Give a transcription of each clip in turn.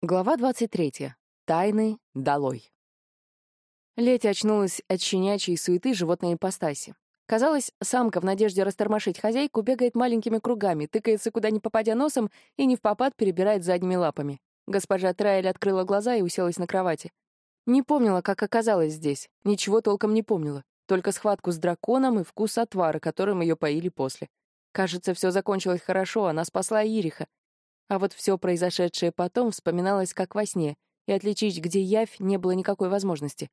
Глава 23. Тайны долой. Лети очнулась от щенячьей суеты животной ипостаси. Казалось, самка в надежде растормошить хозяйку бегает маленькими кругами, тыкается куда ни попадя носом и не в попад перебирает задними лапами. Госпожа Трайль открыла глаза и уселась на кровати. Не помнила, как оказалась здесь, ничего толком не помнила, только схватку с драконом и вкус отвара, которым ее поили после. Кажется, все закончилось хорошо, она спасла Ириха, а вот все произошедшее потом вспоминалось как во сне, и отличить, где явь, не было никакой возможности.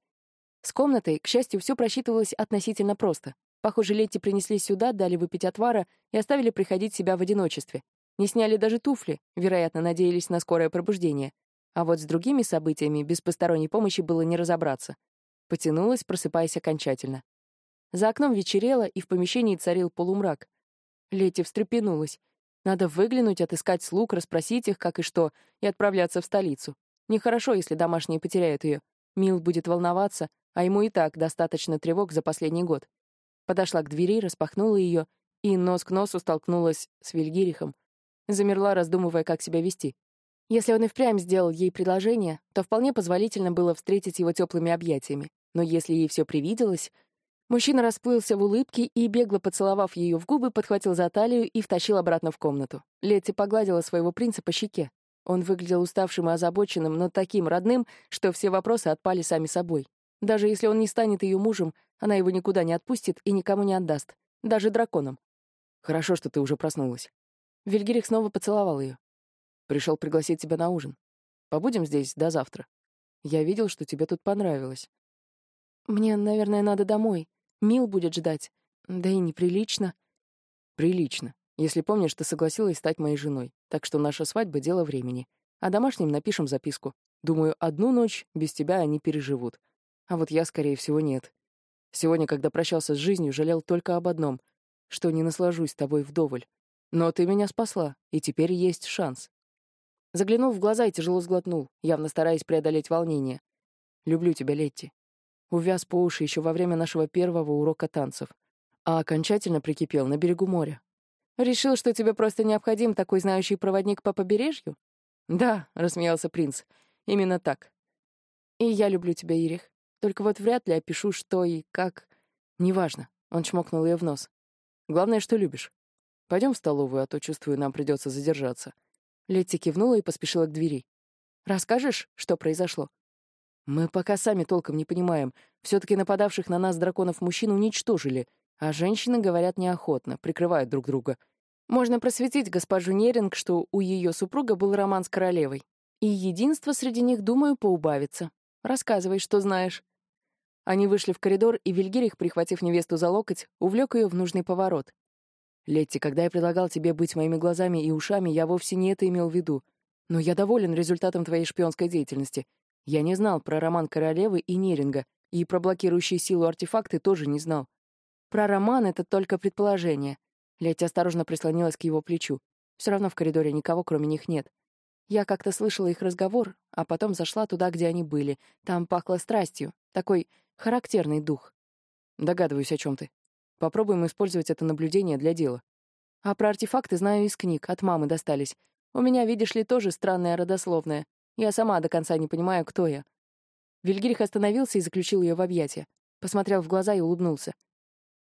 С комнатой, к счастью, все просчитывалось относительно просто. Похоже, Летти принесли сюда, дали выпить отвара и оставили приходить себя в одиночестве. Не сняли даже туфли, вероятно, надеялись на скорое пробуждение. А вот с другими событиями без посторонней помощи было не разобраться. Потянулась, просыпаясь окончательно. За окном вечерело, и в помещении царил полумрак. Летти встрепенулась. Надо выглянуть, отыскать слуг, расспросить их, как и что, и отправляться в столицу. Нехорошо, если домашние потеряют ее. Мил будет волноваться, а ему и так достаточно тревог за последний год. Подошла к двери, распахнула ее и нос к носу столкнулась с Вильгирихом. Замерла, раздумывая, как себя вести. Если он и впрямь сделал ей предложение, то вполне позволительно было встретить его теплыми объятиями. Но если ей все привиделось, Мужчина расплылся в улыбке и, бегло поцеловав ее в губы, подхватил за талию и втащил обратно в комнату. Летти погладила своего принца по щеке. Он выглядел уставшим и озабоченным, но таким родным, что все вопросы отпали сами собой. Даже если он не станет ее мужем, она его никуда не отпустит и никому не отдаст. Даже драконам. «Хорошо, что ты уже проснулась». Вильгерих снова поцеловал ее. «Пришел пригласить тебя на ужин. Побудем здесь до завтра. Я видел, что тебе тут понравилось». «Мне, наверное, надо домой», Мил будет ждать. Да и неприлично. Прилично. Если помнишь, ты согласилась стать моей женой, так что наша свадьба — дело времени. А домашним напишем записку. Думаю, одну ночь без тебя они переживут. А вот я, скорее всего, нет. Сегодня, когда прощался с жизнью, жалел только об одном — что не наслажусь тобой вдоволь. Но ты меня спасла, и теперь есть шанс. Заглянул в глаза и тяжело сглотнул, явно стараясь преодолеть волнение. Люблю тебя, Летти увяз по уши еще во время нашего первого урока танцев, а окончательно прикипел на берегу моря. «Решил, что тебе просто необходим такой знающий проводник по побережью?» «Да», — рассмеялся принц, — «именно так». «И я люблю тебя, Ирих. Только вот вряд ли опишу, что и как. Неважно», — он чмокнул ее в нос. «Главное, что любишь. Пойдем в столовую, а то, чувствую, нам придется задержаться». Летти кивнула и поспешила к двери. «Расскажешь, что произошло?» Мы пока сами толком не понимаем. Все-таки нападавших на нас драконов мужчин уничтожили, а женщины говорят неохотно, прикрывают друг друга. Можно просветить госпожу Неринг, что у ее супруга был роман с королевой. И единство среди них, думаю, поубавится. Рассказывай, что знаешь. Они вышли в коридор, и Вильгерих, прихватив невесту за локоть, увлек ее в нужный поворот. «Летти, когда я предлагал тебе быть моими глазами и ушами, я вовсе не это имел в виду. Но я доволен результатом твоей шпионской деятельности. Я не знал про роман королевы и Неринга, и про блокирующие силу артефакты тоже не знал. Про роман — это только предположение. Летя осторожно прислонилась к его плечу. Все равно в коридоре никого, кроме них, нет. Я как-то слышала их разговор, а потом зашла туда, где они были. Там пахло страстью. Такой характерный дух. Догадываюсь, о чем ты. Попробуем использовать это наблюдение для дела. А про артефакты знаю из книг, от мамы достались. У меня, видишь ли, тоже странная родословная. Я сама до конца не понимаю, кто я. Вильгирих остановился и заключил ее в объятия. Посмотрел в глаза и улыбнулся.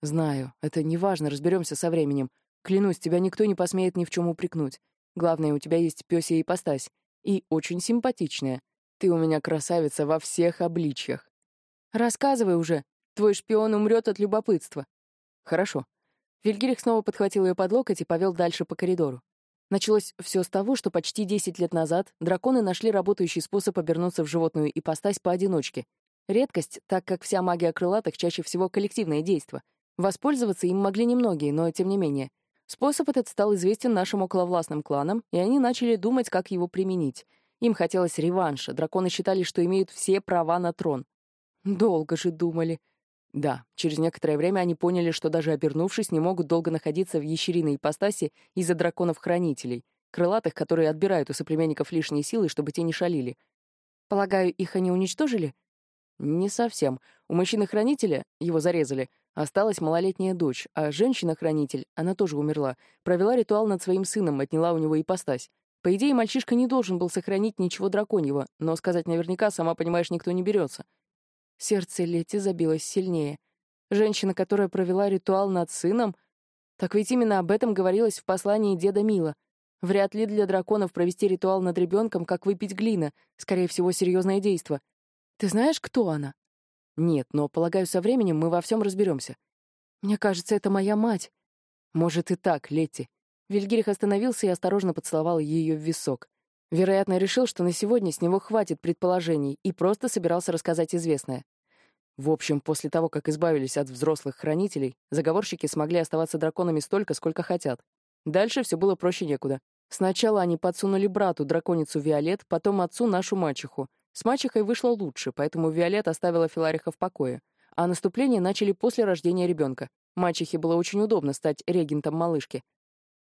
«Знаю, это неважно, разберемся со временем. Клянусь, тебя никто не посмеет ни в чем упрекнуть. Главное, у тебя есть пёсья ипостась. И очень симпатичная. Ты у меня красавица во всех обличьях. Рассказывай уже. Твой шпион умрет от любопытства. Хорошо. Вильгирих снова подхватил ее под локоть и повел дальше по коридору. Началось все с того, что почти 10 лет назад драконы нашли работающий способ обернуться в животную ипостась поодиночке. Редкость, так как вся магия крылатых чаще всего коллективное действо. Воспользоваться им могли немногие, но тем не менее. Способ этот стал известен нашим околовластным кланам, и они начали думать, как его применить. Им хотелось реванша, драконы считали, что имеют все права на трон. Долго же думали. Да, через некоторое время они поняли, что даже обернувшись, не могут долго находиться в ящериной ипостаси из-за драконов-хранителей, крылатых, которые отбирают у соплеменников лишние силы, чтобы те не шалили. Полагаю, их они уничтожили? Не совсем. У мужчины-хранителя, его зарезали, осталась малолетняя дочь, а женщина-хранитель, она тоже умерла, провела ритуал над своим сыном, отняла у него ипостась. По идее, мальчишка не должен был сохранить ничего драконьего, но сказать наверняка, сама понимаешь, никто не берется. Сердце Лети забилось сильнее. Женщина, которая провела ритуал над сыном, так ведь именно об этом говорилось в послании деда Мила. Вряд ли для драконов провести ритуал над ребенком, как выпить глина, скорее всего, серьезное действо. Ты знаешь, кто она? Нет, но, полагаю, со временем мы во всем разберемся. Мне кажется, это моя мать. Может и так, Летти. Вильгирих остановился и осторожно поцеловал ее в висок. Вероятно, решил, что на сегодня с него хватит предположений и просто собирался рассказать известное. В общем, после того, как избавились от взрослых хранителей, заговорщики смогли оставаться драконами столько, сколько хотят. Дальше все было проще некуда. Сначала они подсунули брату драконицу Виолет, потом отцу нашу мачеху. С мачехой вышло лучше, поэтому Виолет оставила Филариха в покое. А наступление начали после рождения ребенка. Мачехе было очень удобно стать регентом малышки.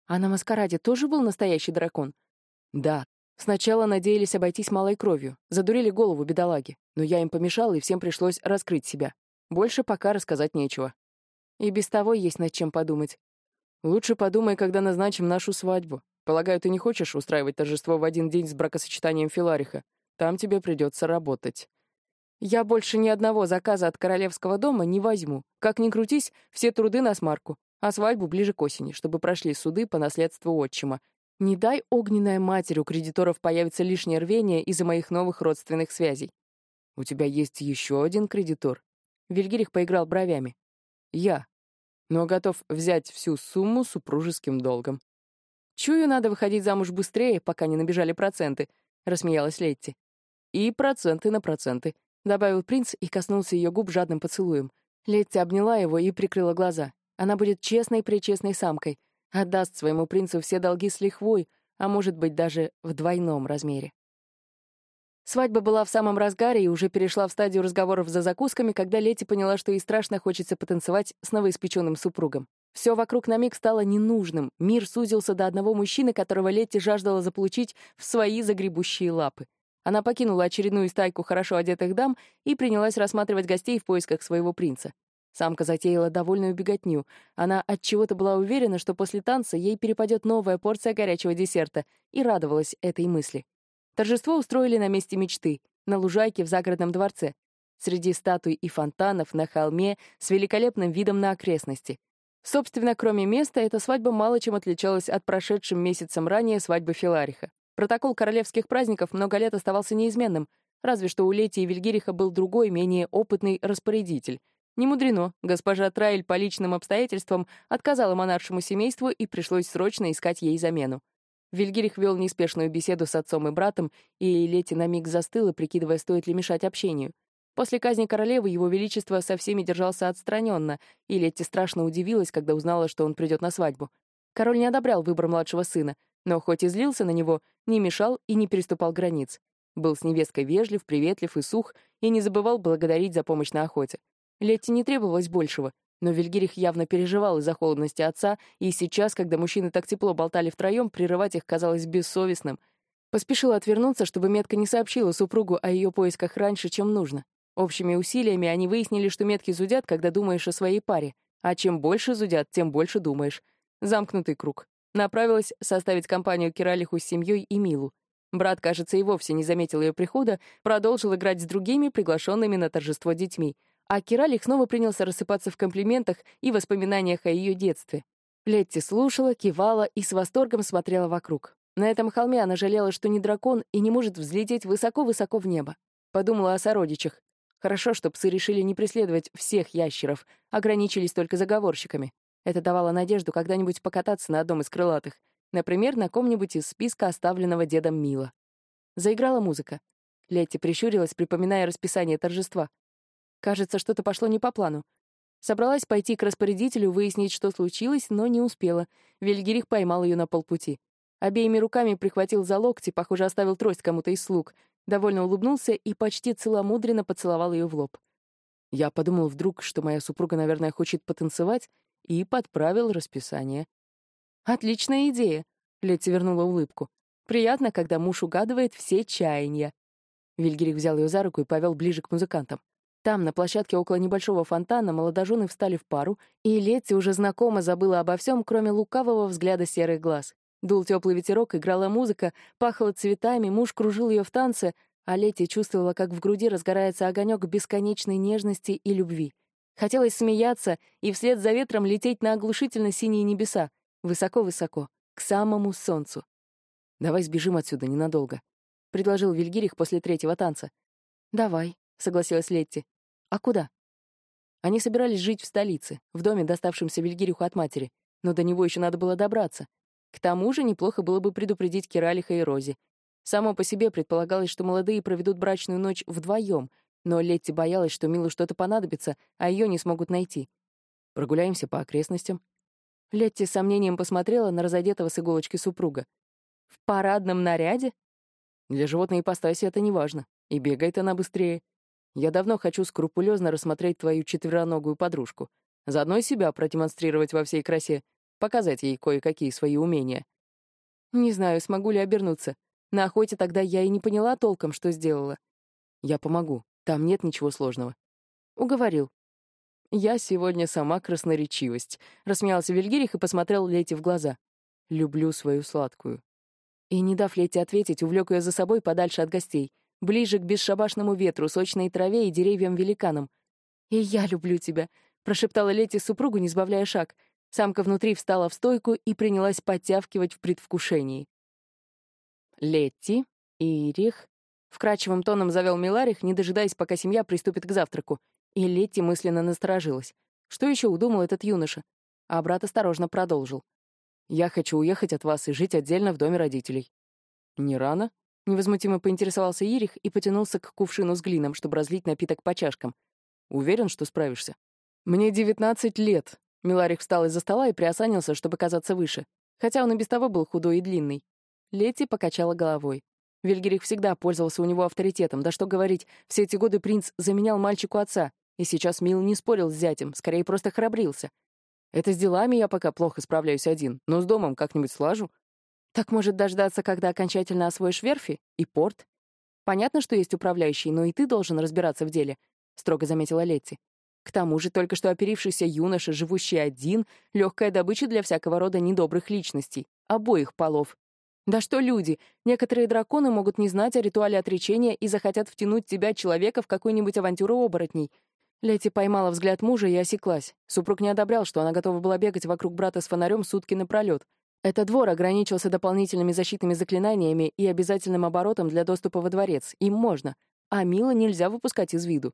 А на маскараде тоже был настоящий дракон? Да. Сначала надеялись обойтись малой кровью, задурили голову бедолаги, но я им помешал, и всем пришлось раскрыть себя. Больше пока рассказать нечего. И без того есть над чем подумать. Лучше подумай, когда назначим нашу свадьбу. Полагаю, ты не хочешь устраивать торжество в один день с бракосочетанием Филариха? Там тебе придется работать. Я больше ни одного заказа от королевского дома не возьму. Как ни крутись, все труды на смарку, а свадьбу ближе к осени, чтобы прошли суды по наследству отчима. Не дай огненная матерь, у кредиторов появится лишнее рвение из-за моих новых родственных связей. У тебя есть еще один кредитор? Вильгирих поиграл бровями. Я но готов взять всю сумму супружеским долгом. «Чую, надо выходить замуж быстрее, пока не набежали проценты», — рассмеялась Летти. «И проценты на проценты», — добавил принц и коснулся ее губ жадным поцелуем. Летти обняла его и прикрыла глаза. Она будет честной-пречестной самкой, отдаст своему принцу все долги с лихвой, а может быть, даже в двойном размере. Свадьба была в самом разгаре и уже перешла в стадию разговоров за закусками, когда Лети поняла, что ей страшно хочется потанцевать с новоиспеченным супругом. Все вокруг на миг стало ненужным, мир сузился до одного мужчины, которого Летти жаждала заполучить в свои загребущие лапы. Она покинула очередную стайку хорошо одетых дам и принялась рассматривать гостей в поисках своего принца. Самка затеяла довольную беготню. Она от чего то была уверена, что после танца ей перепадет новая порция горячего десерта, и радовалась этой мысли. Торжество устроили на месте мечты, на лужайке в загородном дворце, среди статуй и фонтанов на холме с великолепным видом на окрестности. Собственно, кроме места, эта свадьба мало чем отличалась от прошедшим месяцем ранее свадьбы Филариха. Протокол королевских праздников много лет оставался неизменным, разве что у Лети и Вильгириха был другой, менее опытный распорядитель. Не мудрено, госпожа Трайль по личным обстоятельствам отказала монаршему семейству и пришлось срочно искать ей замену. Вильгирих вел неспешную беседу с отцом и братом, и Лети на миг застыла, прикидывая, стоит ли мешать общению. После казни королевы его величество со всеми держался отстраненно, и Летти страшно удивилась, когда узнала, что он придет на свадьбу. Король не одобрял выбор младшего сына, но хоть и злился на него, не мешал и не переступал границ. Был с невесткой вежлив, приветлив и сух, и не забывал благодарить за помощь на охоте. Летти не требовалось большего — но Вильгирих явно переживал из-за холодности отца, и сейчас, когда мужчины так тепло болтали втроем, прерывать их казалось бессовестным. Поспешила отвернуться, чтобы метка не сообщила супругу о ее поисках раньше, чем нужно. Общими усилиями они выяснили, что метки зудят, когда думаешь о своей паре. А чем больше зудят, тем больше думаешь. Замкнутый круг. Направилась составить компанию Киралиху с семьей и Милу. Брат, кажется, и вовсе не заметил ее прихода, продолжил играть с другими, приглашенными на торжество детьми — а Киралик снова принялся рассыпаться в комплиментах и воспоминаниях о ее детстве. Летти слушала, кивала и с восторгом смотрела вокруг. На этом холме она жалела, что не дракон и не может взлететь высоко-высоко в небо. Подумала о сородичах. Хорошо, что псы решили не преследовать всех ящеров, ограничились только заговорщиками. Это давало надежду когда-нибудь покататься на одном из крылатых, например, на ком-нибудь из списка, оставленного дедом Мила. Заиграла музыка. Летти прищурилась, припоминая расписание торжества. Кажется, что-то пошло не по плану. Собралась пойти к распорядителю, выяснить, что случилось, но не успела. Вильгерих поймал ее на полпути. Обеими руками прихватил за локти, похоже, оставил трость кому-то из слуг. Довольно улыбнулся и почти целомудренно поцеловал ее в лоб. Я подумал вдруг, что моя супруга, наверное, хочет потанцевать, и подправил расписание. «Отличная идея», — Летти вернула улыбку. «Приятно, когда муж угадывает все чаяния». Вильгерих взял ее за руку и повел ближе к музыкантам. Там, на площадке около небольшого фонтана, молодожены встали в пару, и Летти уже знакомо забыла обо всем, кроме лукавого взгляда серых глаз. Дул теплый ветерок, играла музыка, пахло цветами, муж кружил ее в танце, а Летти чувствовала, как в груди разгорается огонек бесконечной нежности и любви. Хотелось смеяться и вслед за ветром лететь на оглушительно синие небеса, высоко-высоко, к самому солнцу. «Давай сбежим отсюда ненадолго», — предложил Вильгирих после третьего танца. «Давай», — согласилась Летти. «А куда?» Они собирались жить в столице, в доме, доставшемся Вильгириху от матери, но до него еще надо было добраться. К тому же неплохо было бы предупредить Киралиха и Рози. Само по себе предполагалось, что молодые проведут брачную ночь вдвоем, но Летти боялась, что Милу что-то понадобится, а ее не смогут найти. «Прогуляемся по окрестностям». Летти с сомнением посмотрела на разодетого с иголочки супруга. «В парадном наряде?» «Для животной ипостаси это не важно, и бегает она быстрее. Я давно хочу скрупулезно рассмотреть твою четвероногую подружку. Заодно и себя продемонстрировать во всей красе, показать ей кое-какие свои умения. Не знаю, смогу ли обернуться. На охоте тогда я и не поняла толком, что сделала. Я помогу, там нет ничего сложного. Уговорил. Я сегодня сама красноречивость. Рассмеялся Вильгирих и посмотрел Лете в глаза. Люблю свою сладкую. И, не дав Лете ответить, увлек ее за собой подальше от гостей, ближе к бесшабашному ветру, сочной траве и деревьям-великанам. «И я люблю тебя», — прошептала Лете супругу, не сбавляя шаг. Самка внутри встала в стойку и принялась подтявкивать в предвкушении. Летти, Ирих, вкрадчивым тоном завел Миларих, не дожидаясь, пока семья приступит к завтраку. И Летти мысленно насторожилась. Что еще удумал этот юноша? А брат осторожно продолжил. «Я хочу уехать от вас и жить отдельно в доме родителей». «Не рано?» — невозмутимо поинтересовался Ирих и потянулся к кувшину с глином, чтобы разлить напиток по чашкам. «Уверен, что справишься?» «Мне девятнадцать лет». Миларих встал из-за стола и приосанился, чтобы казаться выше, хотя он и без того был худой и длинный. Летти покачала головой. Вильгерих всегда пользовался у него авторитетом, да что говорить, все эти годы принц заменял мальчику отца, и сейчас Мил не спорил с зятем, скорее просто храбрился. Это с делами я пока плохо справляюсь один, но с домом как-нибудь слажу. Так может дождаться, когда окончательно освоишь верфи и порт? Понятно, что есть управляющий, но и ты должен разбираться в деле, — строго заметила Летти. К тому же только что оперившийся юноша, живущий один, легкая добыча для всякого рода недобрых личностей, обоих полов, да что люди, некоторые драконы могут не знать о ритуале отречения и захотят втянуть тебя, человека, в какую-нибудь авантюру оборотней. Лети поймала взгляд мужа и осеклась. Супруг не одобрял, что она готова была бегать вокруг брата с фонарем сутки напролет. Этот двор ограничился дополнительными защитными заклинаниями и обязательным оборотом для доступа во дворец. Им можно. А Мила нельзя выпускать из виду.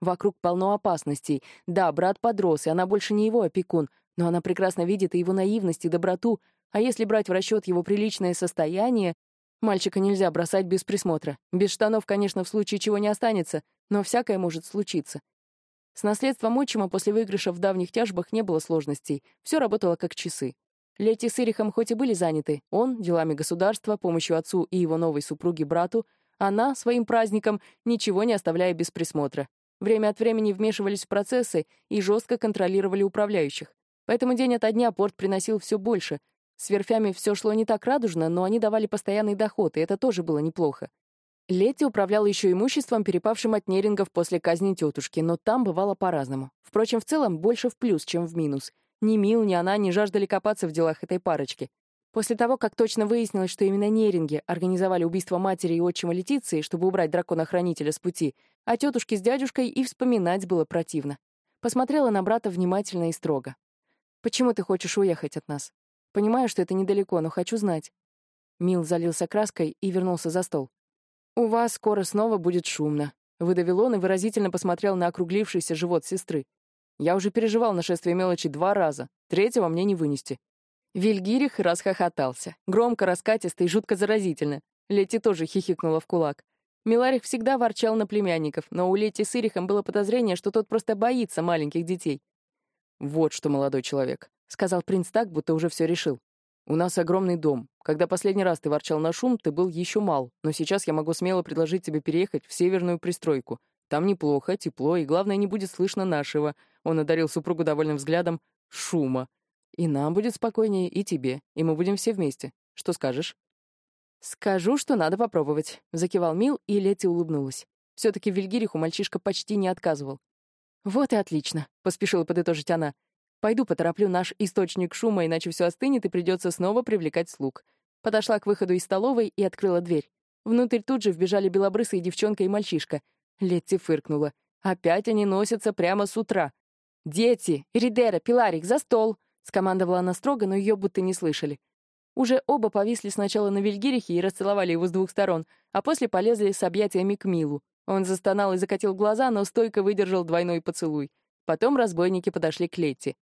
Вокруг полно опасностей. Да, брат подрос, и она больше не его опекун, но она прекрасно видит и его наивность, и доброту, а если брать в расчет его приличное состояние, мальчика нельзя бросать без присмотра. Без штанов, конечно, в случае чего не останется, но всякое может случиться. С наследством отчима после выигрыша в давних тяжбах не было сложностей, все работало как часы. Лети с Ирихом хоть и были заняты, он — делами государства, помощью отцу и его новой супруге брату, она — своим праздником, ничего не оставляя без присмотра. Время от времени вмешивались в процессы и жестко контролировали управляющих. Поэтому день ото дня порт приносил все больше, с верфями все шло не так радужно, но они давали постоянный доход, и это тоже было неплохо. Летти управляла еще имуществом, перепавшим от нерингов после казни тетушки, но там бывало по-разному. Впрочем, в целом больше в плюс, чем в минус. Ни Мил, ни она не жаждали копаться в делах этой парочки. После того, как точно выяснилось, что именно неринги организовали убийство матери и отчима Летиции, чтобы убрать дракона-хранителя с пути, а тетушке с дядюшкой и вспоминать было противно. Посмотрела на брата внимательно и строго. «Почему ты хочешь уехать от нас?» Понимаю, что это недалеко, но хочу знать». Мил залился краской и вернулся за стол. «У вас скоро снова будет шумно», — выдавил он и выразительно посмотрел на округлившийся живот сестры. «Я уже переживал нашествие мелочи два раза. Третьего мне не вынести». Вильгирих расхохотался. Громко, раскатисто и жутко заразительно. Лети тоже хихикнула в кулак. Миларих всегда ворчал на племянников, но у Лети с Ирихом было подозрение, что тот просто боится маленьких детей. «Вот что, молодой человек, сказал принц так, будто уже все решил. «У нас огромный дом. Когда последний раз ты ворчал на шум, ты был еще мал, но сейчас я могу смело предложить тебе переехать в северную пристройку. Там неплохо, тепло, и, главное, не будет слышно нашего». Он одарил супругу довольным взглядом. «Шума. И нам будет спокойнее, и тебе, и мы будем все вместе. Что скажешь?» «Скажу, что надо попробовать», — закивал Мил, и Лети улыбнулась. Все-таки в Вильгириху мальчишка почти не отказывал. «Вот и отлично», — поспешила подытожить она. Пойду потороплю наш источник шума, иначе все остынет и придется снова привлекать слуг. Подошла к выходу из столовой и открыла дверь. Внутрь тут же вбежали белобрысые девчонка и мальчишка. Летти фыркнула. Опять они носятся прямо с утра. «Дети! Ридера, Пиларик, за стол!» — скомандовала она строго, но ее будто не слышали. Уже оба повисли сначала на Вильгирихе и расцеловали его с двух сторон, а после полезли с объятиями к Милу. Он застонал и закатил глаза, но стойко выдержал двойной поцелуй. Потом разбойники подошли к Летти.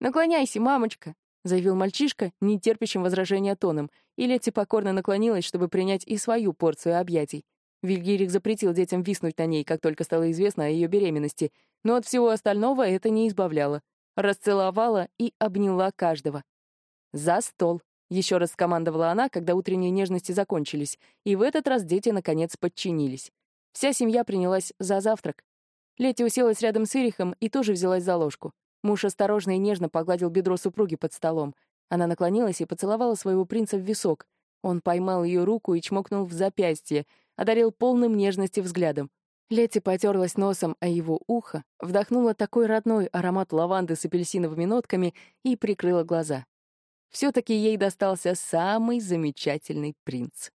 «Наклоняйся, мамочка», — заявил мальчишка, нетерпящим возражения тоном, и Летти покорно наклонилась, чтобы принять и свою порцию объятий. Вильгирик запретил детям виснуть на ней, как только стало известно о ее беременности, но от всего остального это не избавляло. Расцеловала и обняла каждого. «За стол», — еще раз скомандовала она, когда утренние нежности закончились, и в этот раз дети, наконец, подчинились. Вся семья принялась за завтрак. Лети уселась рядом с Ирихом и тоже взялась за ложку. Муж осторожно и нежно погладил бедро супруги под столом. Она наклонилась и поцеловала своего принца в висок. Он поймал ее руку и чмокнул в запястье, одарил полным нежности взглядом. Лети потерлась носом о его ухо, вдохнула такой родной аромат лаванды с апельсиновыми нотками и прикрыла глаза. Все-таки ей достался самый замечательный принц.